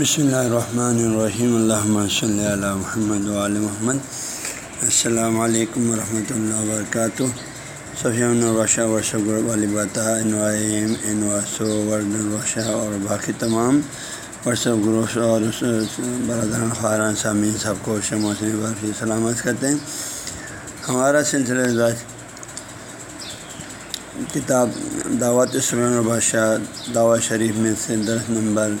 بسم اللہ الرحمن الرحیم اللہ صلی اللہ محمد علیہ محمد السلام علیکم ورحمۃ اللہ وبرکاتہ صفیم الرشہ ورثہ البطہ انوائم انواسو ورد الرشہ اور باقی تمام ورثہ گروش اور برادران خاران سامعین سب کو شموسن برفی سلامت کرتے ہیں۔ ہمارا سلسلہ کتاب دعوت سلم البادشاہ دعوت شریف میں سے درس نمبر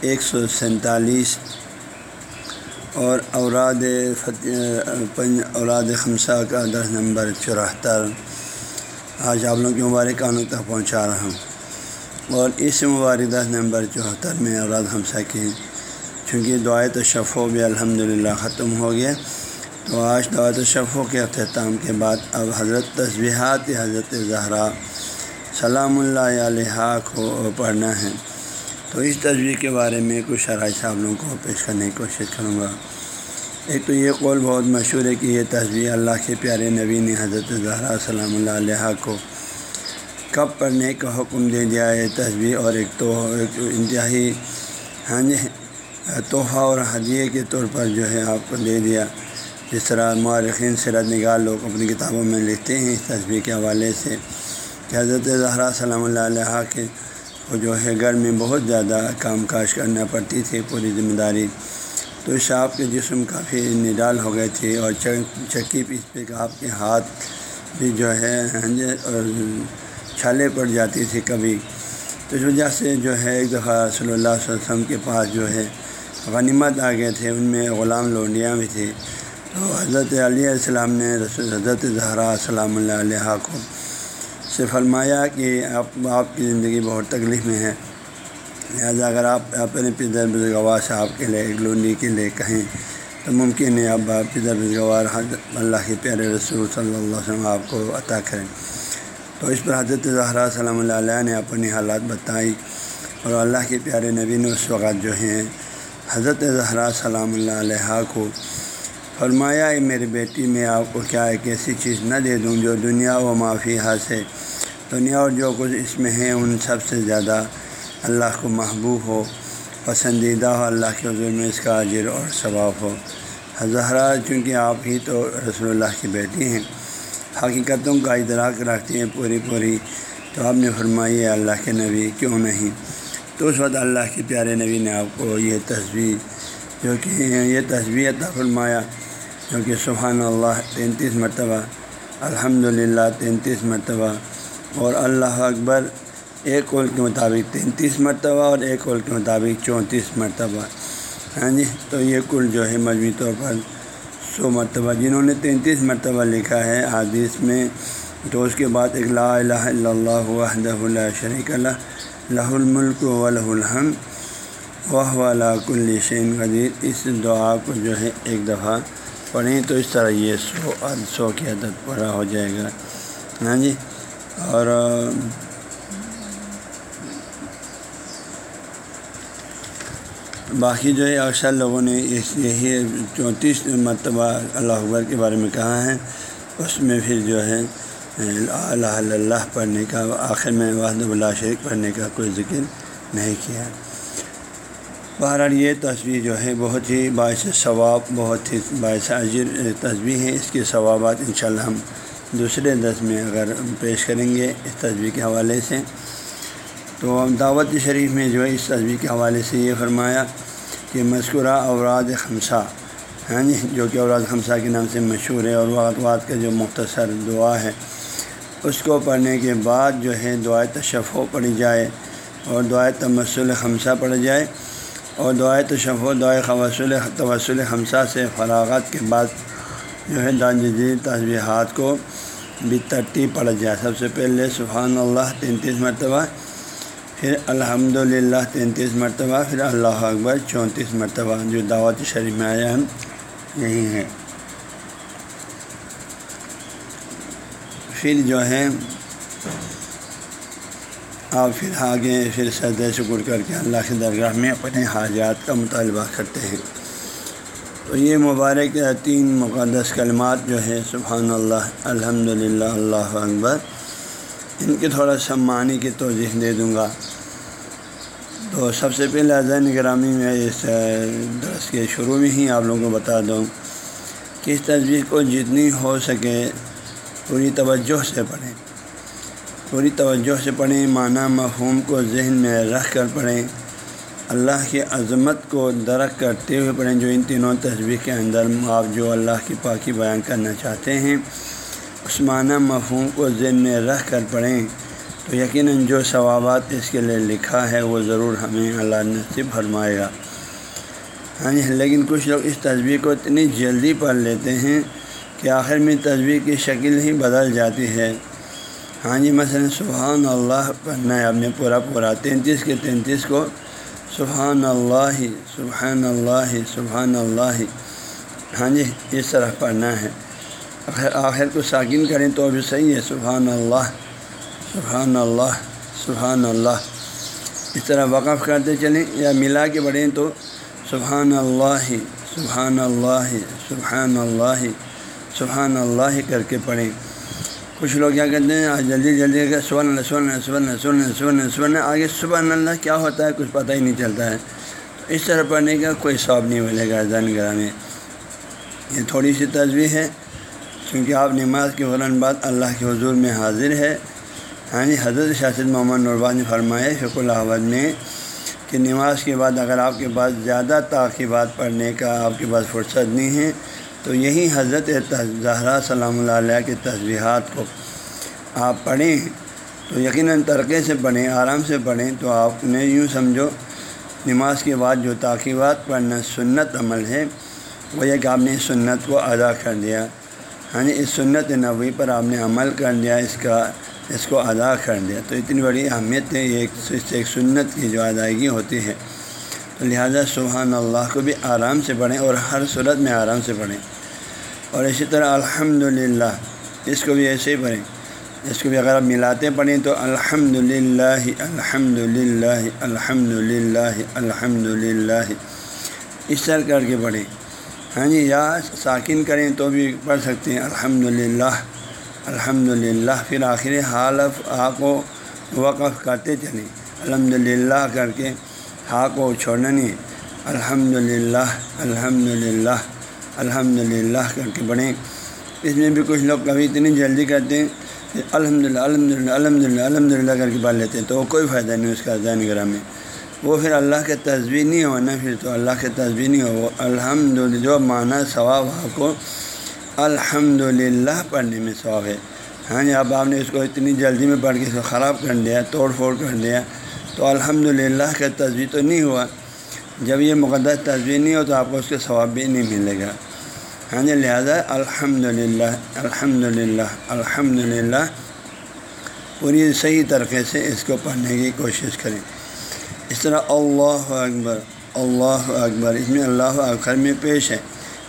ایک سو سینتالیس اور اوراد اوراد خمسہ کا درس نمبر چوہتر آج آپ لوگوں کے مبارک آنوں تک پہنچا رہا ہوں۔ اور اس مبارک دس نمبر چوہتر میں اوراد خمسہ کی چونکہ دعائے تو شفو بھی الحمد للہ ختم ہو گیا تو آج دعوت شفو کے اختتام کے بعد اب حضرت تصبیحات حضرت زہرا سلام اللہ علیہ کو پڑھنا ہے۔ تو اس تصویر کے بارے میں کچھ شرائط صاحب لوگوں کو پیش کرنے کی کوشش کروں گا۔ ایک تو یہ قول بہت مشہور ہے کہ یہ تصویر اللہ کے پیارے نبی نے حضرت زہرا سلام اللہ علیہ کو کب پڑھنے کا حکم دے دیا۔ ہے تصویر اور ایک تو ایک انتہائی ہاں جی تحفہ اور ہدیے کے طور پر جو ہے آپ کو دے دیا۔ جس طرح مورخین سرت نگار لوگ اپنی کتابوں میں لکھتے ہیں اس تصویر کے حوالے سے کہ حضرت زہرا سلام اللہ علیہ کے وہ جو ہے گھر میں بہت زیادہ کام کاج کرنا پڑتی تھی، پوری ذمہ داری۔ تو اس کے جسم کافی نڈال ہو گئے تھے اور چکی پیس پہ آپ کے ہاتھ بھی جو ہے چھالے پڑ جاتی تھی کبھی۔ تو اس وجہ سے جو ہے ایک دفعہ صلی اللہ علیہ وسلم کے پاس جو ہے غنیمت آ گئے تھے، ان میں غلام لونڈیاں بھی تھیں۔ تو حضرت علیہ السلام نے رسول حضرت زہرا السلام اللہ علیہ کو سے فرمایا کہ آپ آپ کی زندگی بہت تکلیف میں ہے۔ لہٰذا اگر آپ اپنے پدر بزگوار صاحب کے لیے ایک کے لیے کہیں تو ممکن ہے اب پدر بزگوار اللہ کے پیارے رسول صلی اللہ علیہ وسلم آپ کو عطا کریں۔ تو اس پر حضرت زہرا صلی اللہ علیہ نے اپنی حالات بتائی اور اللہ کے پیارے نبی نے اس وقت جو ہیں حضرت زہرا سلام اللہ علیہ کو فرمایا میری بیٹی میں آپ کو کیا ایک ایسی چیز نہ دے دوں جو دنیا و معافی سے دنیا اور جو کچھ اس میں ہے ان سب سے زیادہ اللہ کو محبوب ہو، پسندیدہ ہو، اللہ کے حضور میں اس کا اجر اور ثواب ہو۔ حضرہ چونکہ آپ ہی تو رسول اللہ کی بیٹی ہیں، حقیقتوں کا ادراک رکھتی ہیں پوری پوری۔ تو آپ نے فرمائی اللہ کے نبی، کیوں نہیں؟ تو اس وقت اللہ کے پیارے نبی نے آپ کو یہ تصویر جو کہ یہ تصویر عطا فرمایا کیونکہ سبحان اللہ، تینتیس مرتبہ الحمد للہ تینتیس مرتبہ اور اللہ اکبر، ایک قول کے مطابق تینتیس مرتبہ اور ایک قول کے مطابق چونتیس مرتبہ۔ ہاں جی تو یہ کل جو ہے مجموعی طور پر سو مرتبہ۔ جنہوں نے تینتیس مرتبہ لکھا ہے حادث میں، تو اس کے بعد ایک لا الہ الا اللہ وحدہ اللہ شریک اللہ لہ الملک و لہ الحم وہ والا کل شین قدیر۔ اس دعا کو جو ہے ایک دفعہ پڑھیں تو اس طرح یہ سو سو کی عدد پورا ہو جائے گا۔ ہاں جی اور باقی جو ہے اکثر لوگوں نے اس یہی چونتیس مرتبہ اللہ اکبر کے بارے میں کہا ہے۔ اس میں پھر جو ہے، اللہ اللہ پڑھنے کا، آخر میں وحد اللہ شریک پڑھنے کا کوئی ذکر نہیں کیا۔ بہرحال یہ تصویر جو ہے، بہت ہی باعث ثواب، بہت ہی باعث عجر تصویر ہے۔ اس کے ثوابات انشاءاللہ ہم دوسرے دس میں اگر پیش کریں گے اس تصویر کے حوالے سے، تو دعوت شریف میں جو ہے اس تصویر کے حوالے سے یہ فرمایا کہ مذکورہ اوراد خمسہ ہاں جی جو کہ اوراد خمسہ کے نام سے مشہور ہے اور وقت کا جو مختصر دعا ہے، اس کو پڑھنے کے بعد جو ہے دعائے تشفع پڑھی جائے اور دعائے تمسل خمسہ پڑھ جائے اور دعائے تشف دعائے خوصول توسل خمسہ سے فراغت کے بعد جو ہے دان جدید تصویرات کو بھی ترتیب پڑھ جائے۔ سب سے پہلے سبحان اللہ تینتیس مرتبہ، پھر الحمد للہ تینتیس مرتبہ، پھر اللہ اکبر چونتیس مرتبہ، جو دعوت شریف میں آیا ہم، یہی ہے پھر جو ہے، آپ پھر آگے، پھر سرد شکر کر کے اللہ کے درگاہ میں اپنے حاجات کا مطالبہ کرتے ہیں۔ تو یہ مبارک تین مقدس کلمات جو ہے سبحان اللہ الحمد للہ اللہ اکبر۔ ان کے تھوڑا سا معنی کی توضیح دے دوں گا۔ تو سب سے پہلے اذان گرامی میں اس درس کے شروع میں ہی آپ لوگوں کو بتا دوں کہ اس تصویر کو جتنی ہو سکے پوری توجہ سے پڑھیں۔ پوری توجہ سے پڑھیں، معنی مفہوم کو ذہن میں رکھ کر پڑھیں۔ اللہ کی عظمت کو درک کرتے ہوئے پڑھیں، جو ان تینوں تصویر کے اندر آپ جو اللہ کی پاکی بیان کرنا چاہتے ہیں اس معنی مفہوم کو ذہن میں رکھ کر پڑھیں۔ تو یقیناً جو ثوابات اس کے لیے لکھا ہے، وہ ضرور ہمیں اللہ نصیب فرمائے گا۔ ہاں جی لیکن کچھ لوگ اس تصویر کو اتنی جلدی پڑھ لیتے ہیں کہ آخر میں تصویر کی شکل ہی بدل جاتی ہے۔ ہاں جی مثلاً سبحان اللہ پڑھنا ہے، آپ نے پورا پورا تینتیس کے تینتیس کو سبحان اللہ سبحان اللہ سبحان اللہ ہاں جی اس طرح پڑھنا ہے۔ آخر آخر کو ساکن کریں تو بھی صحیح ہے۔ سبحان اللہ سبحان اللہ سبحان اللہ اس طرح وقف کرتے چلیں یا ملا کے پڑھیں تو سبحان اللہ سبحان اللہ سبحان اللہ سبحان اللہ کر کے پڑھیں۔ کچھ لوگ کیا کہتے ہیں، آج جلدی جلدی کر سبحان اللہ سبحان اللہ سبحان اللہ سبحان اللہ سبحان اللہ، سبحان آگے سبحان اللہ کیا ہوتا ہے، کچھ پتہ ہی نہیں چلتا ہے۔ تو اس طرح پڑھنے کا کوئی ثواب نہیں ملے گا زین گرہ میں۔ یہ تھوڑی سی تصویر ہے، چونکہ آپ نماز کے فوراً بعد اللہ کے حضور میں حاضر ہے۔ ہاں جی حضرت شاست محمد نربا نے فرمایا فک الحمد میں کہ نماز کے بعد اگر آپ کے پاس زیادہ تاخیبات پڑھنے کا آپ کے پاس فرصت نہیں ہے تو یہی حضرت زہرا سلام اللہ علیہ کے تصویحات کو آپ پڑھیں۔ تو یقیناً ترقے سے پڑھیں آرام سے پڑھیں تو آپ نے یوں سمجھو، نماز کے بعد جو تاخیبات پڑھنا سنت عمل ہے، وہ یہ کہ آپ نے سنت کو ادا کر دیا۔ ہاں جی اس سنت نبوی پر آپ نے عمل کر دیا، اس کا، اس کو ادا کر دیا۔ تو اتنی بڑی اہمیت ہے، یہ ایک ایک سنت کی جو ادائیگی ہوتی ہے۔ لہٰذا سبحان اللہ کو بھی آرام سے پڑھیں اور ہر صورت میں آرام سے پڑھیں۔ اور اسی طرح الحمد اس کو بھی ایسے ہی پڑھیں۔ اس کو بھی اگر آپ ملاتے پڑھیں تو الحمد للہ الحمد للہ الحمد للہ الحمد للہ اس طرح کر کے پڑھیں۔ ہاں جی یا ساکن کریں تو بھی پڑھ سکتے ہیں۔ الحمد للہ الحمد للہ پھر آخر حالف آ کو وقف کرتے چلیں۔ الحمد للہ کر کے ہا کو چھوڑنا نہیں الحمد للہ الحمد للہ الحمد للہ کر کے پڑھیں اس میں بھی کچھ لوگ کبھی اتنی جلدی کرتے ہیں کہ الحمد للہ الحمد للہ الحمد للہ الحمد للہ کر کے پڑھ لیتے ہیں، تو وہ کوئی فائدہ نہیں اس کا زین گرہ میں وہ پھر اللہ کے تصویر نہیں ہونا پھر تو اللہ کے تصویر نہیں ہو وہ الحمد للہ جو معنی ثواب آپ کو الحمد للہ پڑھنے میں ثواب ہے۔ ہاں جی اب آپ نے اس کو اتنی جلدی میں پڑھ کے اس کو خراب کر دیا، توڑ پھوڑ کر دیا تو الحمد للہ کا تصویر تو نہیں ہوا۔ جب یہ مقدس تصویر نہیں ہو تو آپ کو اس کے ثواب بھی نہیں ملے گا۔ ہاں جی لہٰذا الحمد للہ الحمد للہ الحمد للہ پوری صحیح طریقے سے اس کو پڑھنے کی کوشش کریں۔ اس طرح اللہ اکبر اللہ اکبر، اس میں اللہ اکبر میں پیش ہے۔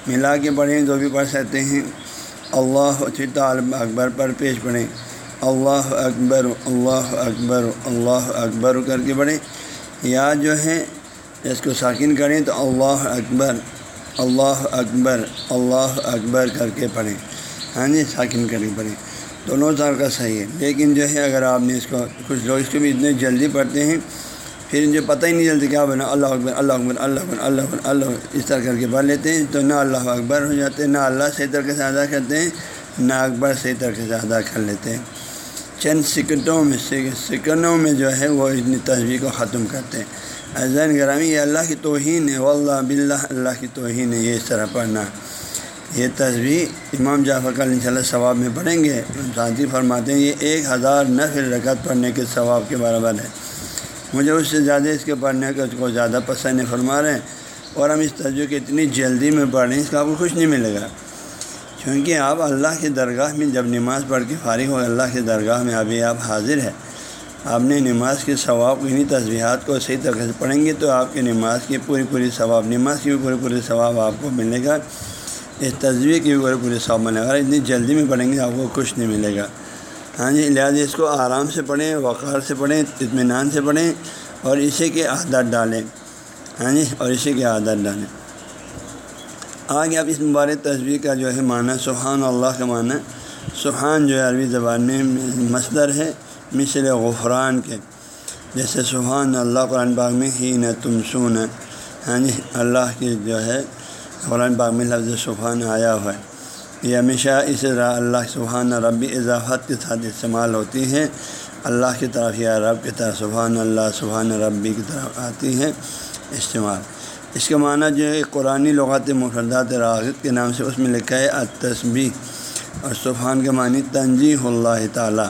ملا کے پڑھیں جو بھی پڑھ سکتے ہیں۔ اللہ طالب اکبر پر پیش پڑھیں۔ اللہ اکبر اللہ اکبر اللہ اکبر کر کے پڑھیں۔ یا جو ہے اس کو ساکن کریں تو اللہ اکبر اللہ اکبر اللہ اکبر کر کے پڑھیں۔ ہاں جی ساکن کر کے پڑھیں۔ دونوں طرح کا صحیح ہے۔ لیکن جو ہے، اگر آپ نے اس کو، کچھ لوگ اس کو بھی اتنے جلدی پڑھتے ہیں، پھر جو پتہ ہی نہیں چلتا کیا بنا اللہ اکبر اللہ اکبر اللہ اکبر اللہ اکبر، اللہ اس طرح کر کے پڑھ لیتے ہیں تو نہ اللہ اکبر ہو جاتے ہیں نہ اللہ صحیح طریقے سے ادا کرتے ہیں، نہ اکبر صحیح طریقے سے ادا کر لیتے ہیں۔ چند سکٹوں میں سکنوں میں جو ہے وہ اتنی تصویر کو ختم کرتے ہیں۔ عزین گرامی، یہ اللہ کی توہین ہے۔ واللہ باللہ، اللہ کی توہین ہے۔ یہ اس طرح پڑھنا۔ یہ تصویر امام جعفر کا ان شاء اللہ ثواب میں پڑھیں گے۔ ساتھی فرماتے ہیں، یہ ایک ہزار نفل رکعت پڑھنے کے ثواب کے برابر ہے۔ مجھے اس سے زیادہ اس کے پڑھنے کا اس کو زیادہ پسند فرما رہے ہیں۔ اور ہم اس تجربے کی اتنی جلدی میں پڑھ رہے ہیں اس کا آپ کو کچھ نہیں ملے گا۔ کیونکہ آپ اللہ کی درگاہ میں جب نماز پڑھ کے فارغ ہو اللہ کی درگاہ میں ابھی آپ حاضر ہیں۔ آپ نے نماز کے ثواب یعنی انہیں تصویرات کو صحیح طریقے سے پڑھیں گے تو آپ کی نماز کی پوری پوری ثواب، نماز کی بھی پوری پوری ثواب آپ کو ملے گا۔ اس تصویر کی بھی پوری پوری ثواب ملے گا۔ اتنی جلدی میں پڑھیں گے آپ کو کچھ نہیں ملے گا۔ ہاں جی لہٰذا اس کو آرام سے پڑھیں، وقار سے پڑھیں، اطمینان سے پڑھیں اور اسی کے عادت ڈالیں۔ ہاں جی اور اسی کے عادت ڈالیں۔ آگے آپ اس مبارک تصویر کا جو ہے معنی، سبحان اللہ کا معنی۔ سبحان جو ہے عربی زبان میں مصدر ہے، مثل غفران کے۔ جیسے سبحان اللہ، قرآن باغ میں ہی نہ تم سون ہاں جی اللہ کی جو ہے قرآن باغ میں لفظ سبحان آیا ہوا ہے۔ یہ ہمیشہ اس طرح اللہ سبحان ربی اضافت کے ساتھ استعمال ہوتی ہے۔ اللہ کی طرف یا رب کی طرف سبحان اللہ، سبحان ربی کی طرف آتی ہے استعمال۔ اس کا معنی جو ہے قرآن لغات مفردات راغت کے نام سے اس میں لکھا ہے، التسبیح۔ اور سبحان کے معنی تنجیح اللہ تعالیٰ۔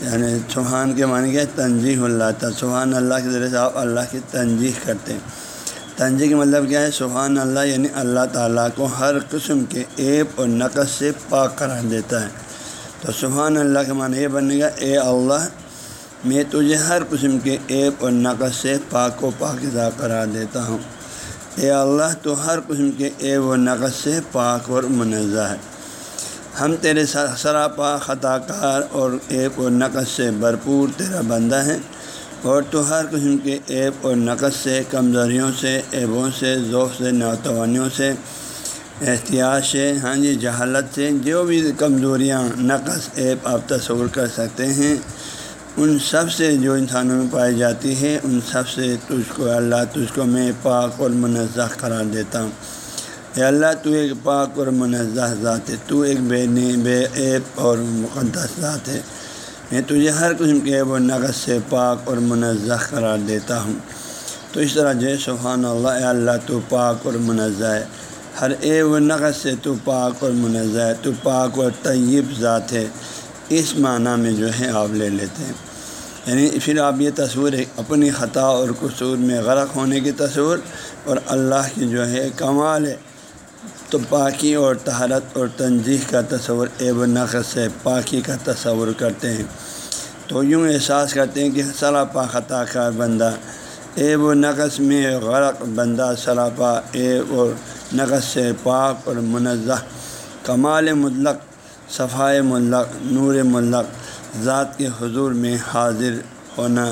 یعنی سبحان کے معنی کیا ہے؟ تنجیح اللہ تعالیٰ۔ سبحان اللہ کے ذریعے سے آپ اللہ کی تنجیح کرتے ہیں۔ تنجیح کا مطلب کیا ہے؟ سبحان اللہ یعنی اللہ تعالیٰ کو ہر قسم کے ایپ اور نقص سے پاک قرار دیتا ہے۔ تو سبحان اللہ کا معنی یہ بنے گا اے اللہ، میں تجھے ہر قسم کے ایپ اور نقص سے پاک و پاکزہ قرار دیتا ہوں۔ اے اللہ، تو ہر قسم کے ایپ و نقص سے پاک اور منزہ ہے۔ ہم تیرے سراپا خطا کار اور ایپ و نقص سے بھرپور تیرا بندہ ہے اور تو ہر قسم کے ایپ اور نقص سے، کمزوریوں سے ایبوں سے، ذوق سے نوتوانیوں سے، احتیاط سے ہاں جی جہالت سے، جو بھی کمزوریاں، نقص ایپ آپ تصور کر سکتے ہیں۔ ان سب سے جو انسانوں میں پائی جاتی ہے، ان سب سے تجھ کو اللہ تجھ کو میں پاک اور منزہ قرار دیتا ہوں۔ اے اللہ، تو ایک پاک اور منزہ ذات ہے۔ تو ایک بے نی، بے عیب اور مقدس ذات ہے۔ میں تجھے ہر قسم کے عیب و نقص سے پاک اور منزہ قرار دیتا ہوں۔ تو اس طرح جو سبحان اللہ، اے اللہ، تو پاک اور منزہ ہے۔ ہر عیب و نقص سے تو پاک اور منزہ ہے۔ تو پاک اور طیب ذات ہے۔ اس معنی میں جو ہے آپ لے لیتے ہیں۔ یعنی پھر آپ یہ تصور ہے، اپنی خطا اور قصور میں غرق ہونے کی تصور اور اللہ کی جو ہے کمال ہے۔ تو پاکی اور تہارت اور تنظیح کا تصور ایب نقص سے پاکی کا تصور کرتے ہیں۔ تو یوں احساس کرتے ہیں کہ سراپا خطا کار بندہ ایب و نقص میں غرق بندہ سراپا ایب و نقص سے پاک اور منزہ، کمال مطلق صفائے ملق نور ملق ذات کے حضور میں حاضر ہونا،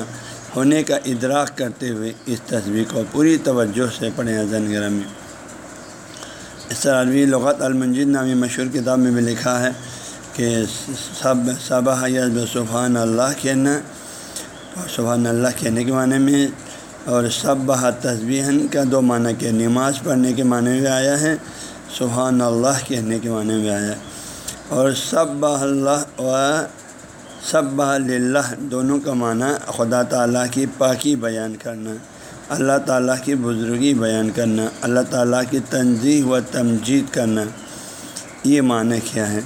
ہونے کا ادراک کرتے ہوئے اس تصویر کو پوری توجہ سے پڑھیں زن گرم میں۔ اس طرح عربی لغت المنجد نامی مشہور کتاب میں بھی لکھا ہے کہ سب صبح یزب سبحان اللہ کہنا، اور سبحان اللہ کہنے کے معنی میں، اور سب بہ تصویر کا دو معنی کہ نماز پڑھنے کے معنی میں آیا ہے، سبحان اللہ کہنے کے معنی میں آیا ہے۔ اور سب اللہ و سب اللہ دونوں کا معنی خدا تعالیٰ کی پاکی بیان کرنا، اللہ تعالیٰ کی بزرگی بیان کرنا، اللہ تعالیٰ کی تنظیح و تمجید کرنا، یہ معنی کیا ہے؟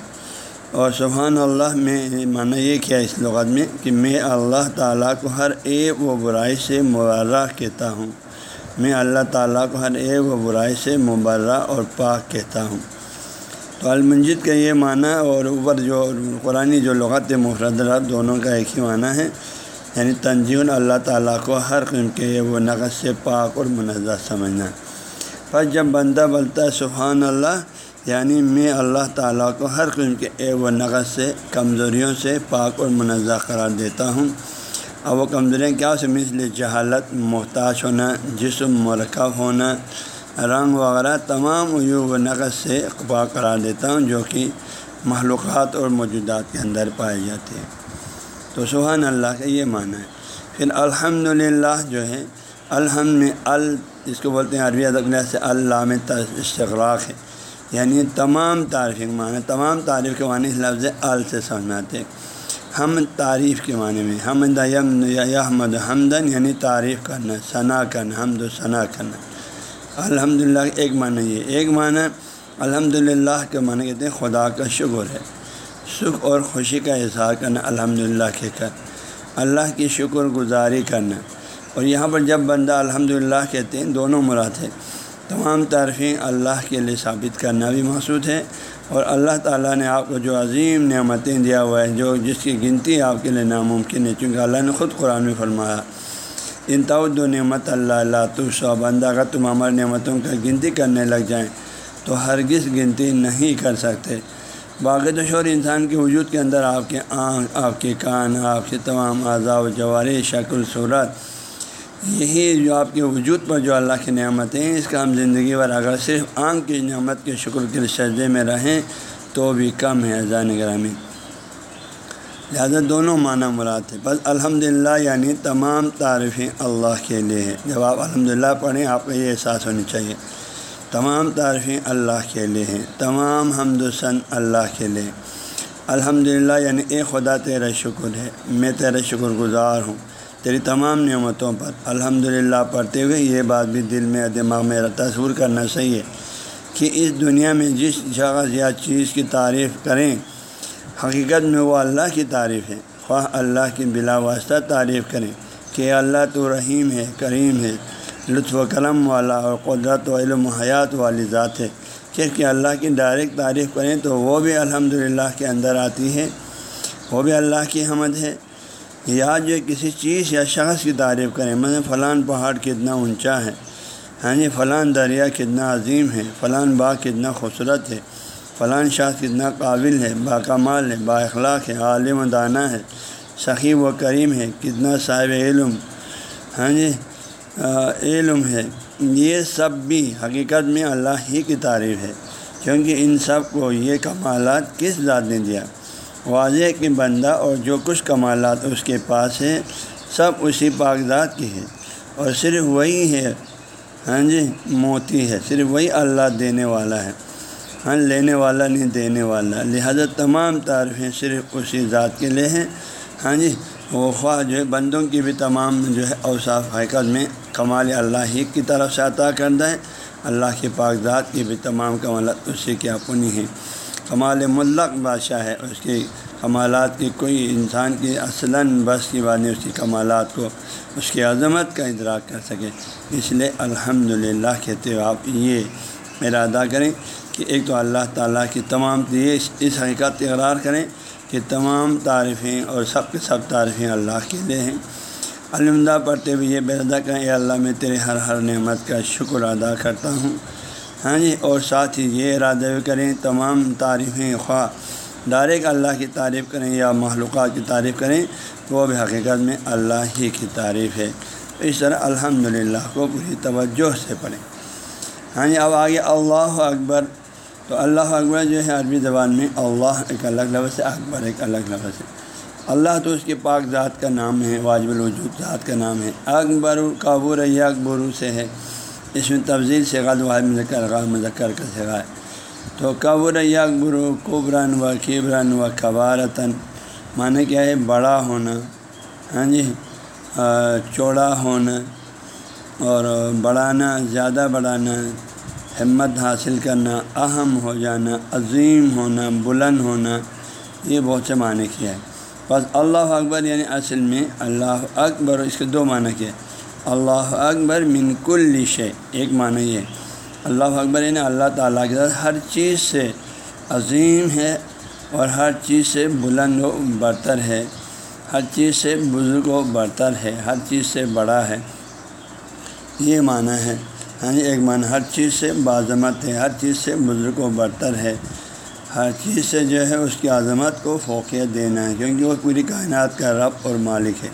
اور سبحان اللہ میں معنی یہ کیا اس لغت میں کہ میں اللہ تعالیٰ کو ہر ایک و برائی سے مبرہ کہتا ہوں، میں اللہ تعالیٰ کو ہر ایک و برائی سے مبرہ اور پاک کہتا ہوں۔ تو المنجد کا یہ معنی اور اوپر جو قرآن جو لغت مفردرات دونوں کا ایک ہی معنی ہے یعنی تنظیم اللہ تعالیٰ کو ہر قسم کے وہ نقص سے پاک اور منظہ سمجھنا۔ پر جب بندہ بولتا ہے سبحان اللہ یعنی میں اللہ تعالیٰ کو ہر قسم کے اے و نقص سے، کمزوریوں سے پاک اور منظہ قرار دیتا ہوں۔ اور وہ کمزوریاں کیا سے مثل جہالت، محتاج ہونا، جسم مرکب ہونا رنگ وغیرہ تمام عیوب و نقص سے پاک قرار دیتا ہوں، جو کہ معلومات اور موجودات کے اندر پائے جاتے ہیں۔ تو سبحان اللہ کا یہ معنی ہے۔ پھر الحمد جو ہے، الحمد ال، اس کو بولتے ہیں عربی ادب سے اللہ میں استغراق ہے۔ یعنی تمام تعریف کے معنی، تمام تعریف کے معنی اس لفظ ال سے سمجھاتے ہم تعریف کے معنی میں حمد یم یحمد حمدن یعنی تعریف کرنا، ثنا کرنا، حمد و ثنا کرنا۔ الحمد للہ ایک معنی یہ ایک معنی الحمد للہ کے معنی کہتے ہیں خدا کا شکر ہے۔ سکھ اور خوشی کا اظہار کرنا الحمد للہ کے کر اللہ کی شکر گزاری کرنا۔ اور یہاں پر جب بندہ الحمد للہ کہتے ہیں، دونوں مراد ہے تمام تعریفیں اللہ کے لیے ثابت کرنا بھی محسوس ہے۔ اور اللہ تعالیٰ نے آپ کو جو عظیم نعمتیں دیا ہوا ہے، جو جس کی گنتی آپ کے لیے ناممکن ہے، چونکہ اللہ نے خود قرآن میں فرمایا ان تعود نعمت اللہ اللہ تو بندہ، اگر تم ہماری نعمتوں کا گنتی کرنے لگ جائیں تو ہرگز گنتی نہیں کر سکتے۔ باقی تو شور انسان کے وجود کے اندر آپ کے آنکھ، آپ کے کان، آپ کے تمام اعضاء و جواری شکل، صورت، یہی جو آپ کے وجود پر جو اللہ کی نعمتیں ہیں، اس کا ہم زندگی بھر اگر صرف آنکھ کی نعمت کے شکر کے سجدے میں رہیں تو بھی کم ہے، اذان گرامی۔ لہٰذا دونوں معنی مراد ہے بس الحمد للہ یعنی تمام تعریفیں اللہ کے لیے ہے جب آپ الحمد للہ پڑھیں، آپ کو یہ احساس ہونی چاہیے۔ تمام تعریفیں اللہ کے لیے ہیں۔ تمام حمد و سن اللہ کے لیے الحمد للہ یعنی اے خدا، تیرا شکر ہے۔ میں تیرا شکر گزار ہوں۔ تیری تمام نعمتوں پر۔ الحمد للہ پڑھتے ہوئے یہ بات بھی دل میں دماغ میں تصور کرنا صحیح ہے کہ اس دنیا میں جس شخص یا چیز کی تعریف کریں حقیقت میں وہ اللہ کی تعریف ہے۔ خواہ اللہ کی بلا واسطہ تعریف کریں کہ اللہ تو رحیم ہے، کریم ہے۔ لطف و کرم والا اور قدرت و علم و حیات والی ذات ہے۔ کہ اللہ کی ڈائریکٹ تعریف کریں تو وہ بھی الحمد للہ کے اندر آتی ہے۔ وہ بھی اللہ کی حمد ہے۔ یا جو کسی چیز یا شخص کی تعریف کریں، مثلاً فلان پہاڑ کتنا اونچا ہے۔ ہاں جی فلان دریا کتنا عظیم ہے۔ فلان باغ کتنا خوبصورت ہے۔ فلان شخص کتنا قابل ہے باکمال ہے، با اخلاق ہے، عالم و دانہ ہے سخیب و کریم ہے، کتنا صاحب علم ہاں جی علم ہے۔ یہ سب بھی حقیقت میں اللہ ہی کی تعریف ہے، کیونکہ ان سب کو یہ کمالات کس ذات نے دیا؟ واضح کہ بندہ اور جو کچھ کمالات اس کے پاس ہے سب اسی ذات کی ہے اور صرف وہی ہے ہاں جی موتی ہے، صرف وہی اللہ دینے والا ہے۔ ہاں لینے والا نہیں دینے والا۔ لہذا تمام تعریفیں صرف اسی ذات کے لیے ہیں۔ ہاں جی وہ خواہ جو ہے، بندوں کی بھی تمام جو ہے، اوصاف، حقیقت میں کمال اللہ ہی کی طرف سے عطا کردہ ہے اللہ کے پاک ذات کی بھی تمام کمالات اسی کی اپنی ہیں۔ کمال ملق بادشاہ ہے۔ اس کی کمالات کی کوئی انسان کی اصلاً بس کی بات نہیں، اس کی کمالات کو اس کی عظمت کا ادراک کر سکے۔ اس لیے الحمد للہ کہتے ہوئے آپ یہ میرا ادا کریں کہ ایک تو اللہ تعالیٰ کی تمام اس حقیقت اقرار کریں کہ تمام تعریفیں اور سب کے سب تعریفیں اللہ کے لیے ہیں۔ الحمدہ پڑھتے ہوئے یہ بے ادا کریں اے اللہ میں تیرے ہر ہر نعمت کا شکر ادا کرتا ہوں۔ ہاں جی اور ساتھ ہی یہ ارادہ بھی کریں، تمام تعریفیں خواہ ڈائریکٹ اللہ کی تعریف کریں یا معلومات کی تعریف کریں، وہ بھی حقیقت میں اللہ ہی کی تعریف ہے۔ اس طرح الحمد للہ کو پوری توجہ سے پڑھیں۔ ہاں جی اب آگے اللہ اکبر۔ تو اللہ اکبر جو ہے عربی زبان میں اللہ ایک الگ لفظ ہے، اکبر ایک الگ لفظ ہے۔ اللہ تو اس کے پاک ذات کا نام ہے، واجب الوجود ذات کا نام ہے۔ اکبر کابر یا اکبرو سے ہے۔ اس میں تفضیل سے غد واحد مذکر غیر مذکر کا سگائے تو قبر یا گرو قبرن و کبرن و قبارتاً معنی کیا ہے؟ بڑا ہونا۔ ہاں جی؟ چوڑا ہونا اور بڑھانا، زیادہ بڑھانا۔ ہمت حاصل کرنا، اہم ہو جانا، عظیم ہونا، بلند ہونا، یہ بہت سے معنی کیا ہے بس اللہ اکبر یعنی اصل میں اللہ اکبر، اس کے دو معنی کیا ہے اللہ اکبر من کل شے ایک معنی یہ۔ اللہ اکبر یعنی اللہ تعالیٰ کے ساتھ ہر چیز سے عظیم ہے اور ہر چیز سے بلند و برتر ہے۔ ہر چیز سے بزرگ و برتر ہے، ہر چیز سے بڑا ہے۔ یہ معنی ہے۔ ہاں جی ایک معنی ہر چیز سے بازمت ہے، ہر چیز سے بزرگ و برتر ہے۔ ہر چیز سے جو ہے اس کی عظمت کو فوقیت دینا ہے، کیونکہ وہ پوری کائنات کا رب اور مالک ہے۔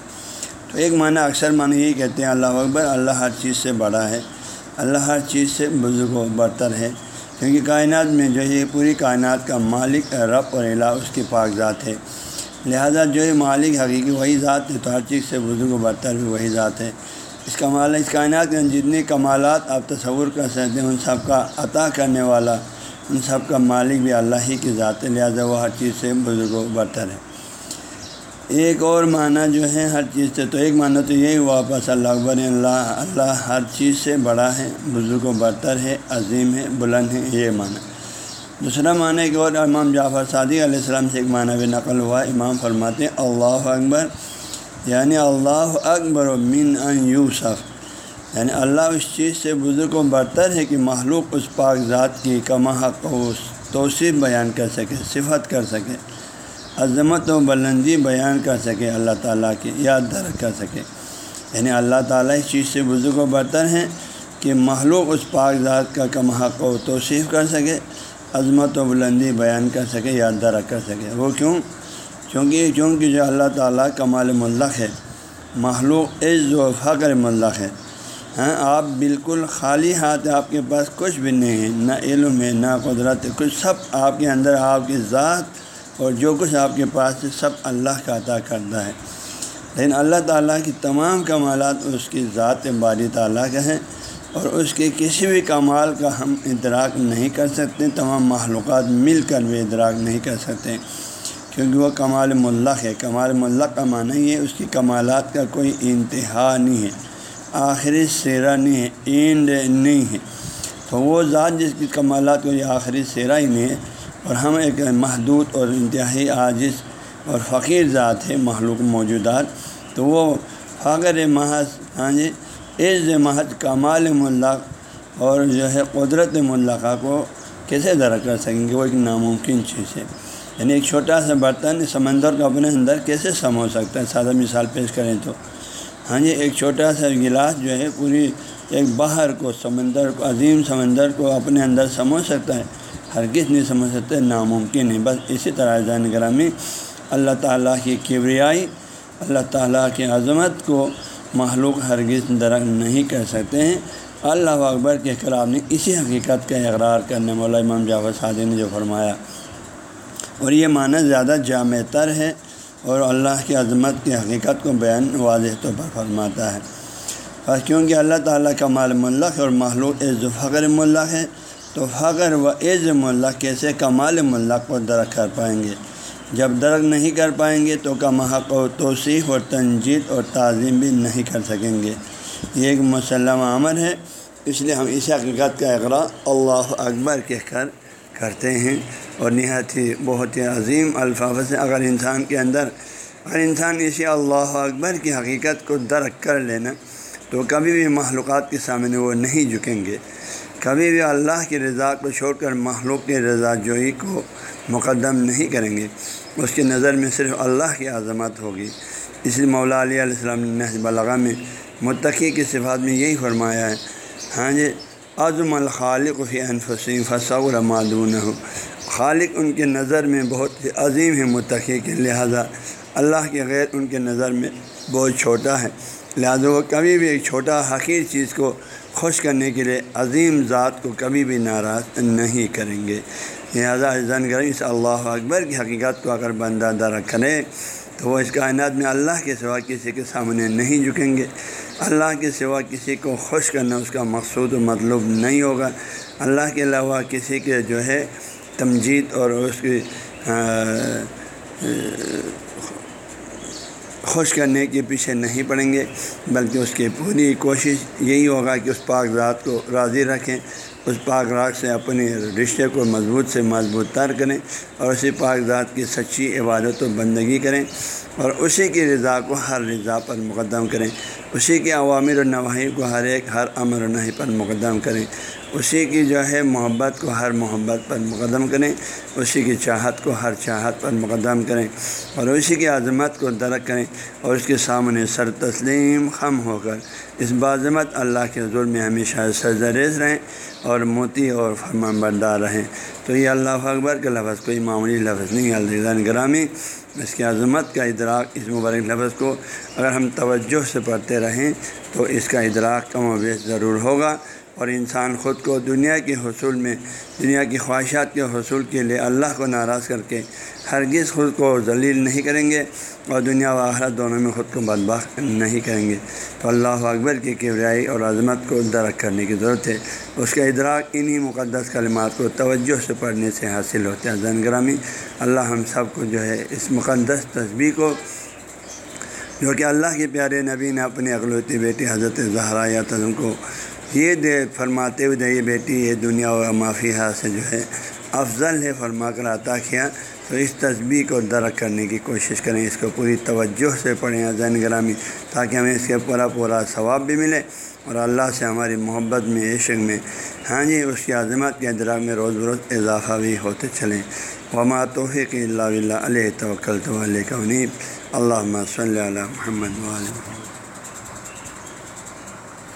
تو ایک معنی اکثر معنی یہی کہتے ہیں، اللہ اکبر، اللہ ہر چیز سے بڑا ہے۔ اللہ ہر چیز سے بزرگ و برتر ہے۔ کیونکہ کائنات میں جو ہے پوری کائنات کا مالک، رب اور الہ اس کی پاک ذات ہے۔ لہذا جو ہے مالک حقیقی وہی ذات ہے، تو ہر چیز سے بزرگ و برتر بھی وہی ذات ہے۔ اس کمال اس کائنات کے جتنے کمالات آپ تصور کر سکتے ہیں، ان سب کا عطا کرنے والا، ان سب کا مالک بھی اللہ ہی کی ذات ہے، لہٰذا وہ ہر چیز سے بزرگ و برتر ہے ایک اور معنی جو ہے ہر چیز سے، تو ایک معنی تو یہی ہوا واپس اللہ اکبر اللہ اللہ ہر چیز سے بڑا ہے، بزرگ و برتر ہے، عظیم ہے، بلند ہے، یہ معنی۔ دوسرا معنی ایک اور، امام جعفر صادق علیہ السلام سے ایک معنی بھی نقل ہوا، امام فرماتے اللہ اکبر یعنی اللہ اکبر و من ان یوسف. یعنی اللہ اس چیز سے بزرگ و برتر ہے کہ محلوق اس پاک ذات کی کما حق توصیف بیان کر سکے، صفت کر سکے، عظمت و بلندی بیان کر سکے، اللہ تعالیٰ کی یاد درخت کر سکے. یعنی اللہ تعالیٰ اس چیز سے بزرگ و برتر ہیں کہ محلوق اس پاک ذات کا کم حق و توصیف کر سکے، عظمت و بلندی بیان کر سکے، یاد درخت کر سکے. وہ کیوں؟ کیونکہ چونکہ جو اللہ تعالیٰ کمال ملق ہے محلوق عز و فخر ملق ہے۔ ہاں آپ بالکل خالی ہاتھ آپ کے پاس کچھ بھی نہیں ہے، نہ علم ہے، نہ قدرت ہے، کچھ سب آپ کے اندر، آپ کی ذات اور جو کچھ آپ کے پاس ہے، سب اللہ کا عطا کرتا ہے۔ لیکن اللہ تعالیٰ کی تمام کمالات اس کی ذات باری تعالیٰ کا ہیں اور اس کے کسی بھی کمال کا ہم ادراک نہیں کر سکتے، تمام معلومات مل کر بھی ادراک نہیں کر سکتے۔ کیونکہ وہ کمال ملق ہے۔ کمال ملق کا معنی یہ اس کی کمالات کا کوئی انتہا نہیں ہے۔ آخری سیرا نہیں ہے، اینڈ نہیں ہے۔ تو وہ ذات جس کی کمالات کو یہ آخری سیرا ہی نہیں ہے، اور ہم ایک محدود اور انتہائی عاجز اور فقیر ذات ہے محلوق موجودات تو وہ فخر محض ہاں جی عز محض کمال ملق اور جو ہے قدرت ملقہ کو کیسے درک کر سکیں گے؟ وہ ایک ناممکن چیز ہے۔ یعنی ایک چھوٹا سا برتن سمندر کو اپنے اندر کیسے سمو سکتا ہے؟ سادہ مثال پیش کریں تو۔ ہاں جی ایک چھوٹا سا گلاس جو ہے پوری ایک باہر کو سمندر کو، عظیم سمندر کو اپنے اندر سمجھ سکتا ہے۔ ہر کس نہیں سمجھ سکتے ناممکن ہے۔ بس اسی طرح زین گرامی، اللہ تعالیٰ کی کبریائی، اللہ تعالیٰ کی عظمت کو معلوم ہرگز درخت نہیں کر سکتے ہیں۔ اللہ اکبر کے خلاف نے اسی حقیقت کا اقرار کرنے مولا امام جعفر صادی نے جو فرمایا اور یہ معنی زیادہ جامع تر ہے اور اللہ کی عظمت کی حقیقت کو بیان واضح طور پر فرماتا ہے۔ اور کیونکہ اللہ تعالیٰ کا مال ملک اور معلوم عز فخر ملک ہے، تو فخر و عز ملک کیسے کمال ملک کو درخت کر پائیں گے؟ جب درخت نہیں کر پائیں گے تو کم حق و توصیف اور تنجید اور تعظیم بھی نہیں کر سکیں گے۔ یہ ایک مسلم عمر ہے، اس لیے ہم اس حقیقت کا اقرا اللہ اکبر کہہ کر کرتے ہیں اور نہایت ہی بہت ہی عظیم الفاظ سے اگر انسان کے اندر اگر انسان اسی اللہ اکبر کی حقیقت کو درک کر لینا، تو کبھی بھی معلومات کے سامنے وہ نہیں جھکیں گے۔ کبھی بھی اللہ کی رضا کو چھوڑ کر مخلوق کی رضا جوئی کو مقدم نہیں کریں گے۔ اس کی نظر میں صرف اللہ کی عظمت ہوگی۔ اس لیے مولا علیہ علیہ السلام نے نحب الغ میں متقی کی صفات میں یہی فرمایا ہے۔ ہاں جی عظم الخالق فی انفسیم فصور معدون ہو خالق ان کے نظر میں بہت عظیم ہے، متقی کے، لہذا اللہ کے غیر ان کے نظر میں بہت چھوٹا ہے۔ لہٰذا وہ کبھی بھی ایک چھوٹا حقیر چیز کو خوش کرنے کے لیے عظیم ذات کو کبھی بھی ناراض نہیں کریں گے۔ لہٰذا زن کریں اس اللہ اکبر کی حقیقت کو اگر بندہ درخت کرے تو وہ اس کائنات میں اللہ کے سوا کسی کے سامنے نہیں جھکیں گے۔ اللہ کے سوا کسی کو خوش کرنا اس کا مقصود و مطلوب نہیں ہوگا۔ اللہ کے علاوہ کسی کے جو ہے تمجید اور اس کی خوش کرنے کے پیچھے نہیں پڑیں گے، بلکہ اس کی پوری کوشش یہی ہوگا کہ اس پاک ذات کو راضی رکھیں۔ اس پاک راک سے اپنے رشتے کو مضبوط سے مضبوط تر کریں اور اسی پاک ذات کی سچی عبادت و بندگی کریں اور اسی کی رضا کو ہر رضا پر مقدم کریں۔ اسی کے عوامر و نواحی کو ہر ایک ہر امر و نحی پر مقدم کریں۔ اسی کی جو ہے محبت کو ہر محبت پر مقدم کریں۔ اسی کی چاہت کو ہر چاہت پر مقدم کریں۔ اور اسی کی عظمت کو درک کریں۔ اور اس کے سامنے سر تسلیم خم ہو کر اس بازمت اللہ کے حضور میں ہمیشہ سرزریز رہیں اور موتی اور فرمان بردار رہیں۔ تو یہ اللہ اکبر کے لفظ، کوئی معمولی لفظ نہیں الزان گرامی اس کی عظمت کا ادراک اس مبارک لفظ کو اگر ہم توجہ سے پڑھتے رہیں تو اس کا ادراک کم و بیش ضرور ہوگا۔ اور انسان خود کو دنیا کے حصول میں، دنیا کی خواہشات کے حصول کے لیے اللہ کو ناراض کر کے ہرگز خود کو ذلیل نہیں کریں گے اور دنیا و آخرت دونوں میں خود کو بدبخ نہیں کریں گے۔ تو اللہ اکبر کی کبریائی اور عظمت کو درک کرنے کی ضرورت ہے۔ اس کا ادراک انہی مقدس کلمات کو توجہ سے پڑھنے سے حاصل ہوتے ہیں زین گرامی، اللہ ہم سب کو جو ہے اس مقدس تصویر کو، جو کہ اللہ کے پیارے نبی نے اپنی اقلوتی بیٹی حضرت زہرا یا تزم کو یہ دے فرماتے ہوئے یہ بیٹی، یہ دنیا و مافیہ سے جو ہے، افضل ہے فرما کر عطا کیا۔ تو اس تصویر کو درک کرنے کی کوشش کریں، اس کو پوری توجہ سے پڑھیں زین گرامی، تاکہ ہمیں اس کے پورا پورا ثواب بھی ملے اور اللہ سے ہماری محبت میں، عشق میں ہاں جی اس کی عظمت کے ادراک میں روز بروز اضافہ بھی ہوتے چلیں۔ وما توفیق اللہ علیہ توکل تو علیہ کا اللہ صلی اللہ محمد محمد۔